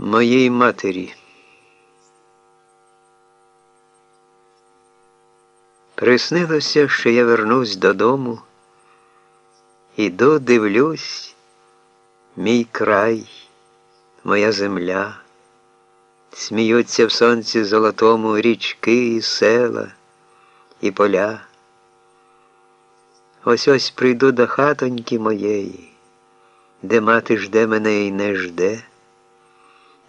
моїй матері. Приснилося, що я вернусь додому, іду, дивлюсь, мій край, моя земля, сміються в сонці золотому річки і села, і поля. Ось ось прийду до хатоньки моєї, де мати жде мене і не жде.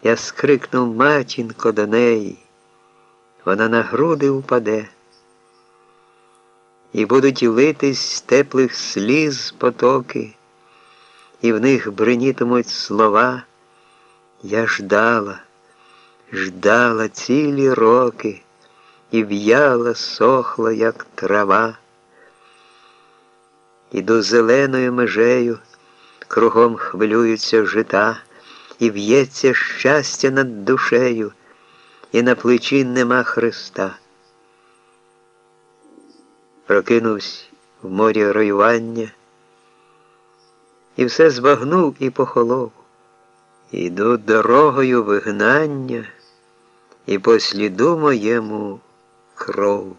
Я скрикнув матінко до неї, вона на груди упаде, і будуть литись теплих сліз потоки, і в них бринітимуть слова. Я ждала, ждала цілі роки, і в'яла, сохла, як трава. Іду зеленою межею, кругом хвилюються жита і в'ється щастя над душею, і на плечі нема Христа. Прокинувся в морі роювання, і все збагнув і похолов. Іду дорогою вигнання, і по сліду моєму кров.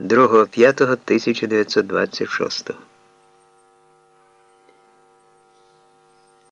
2.5.1926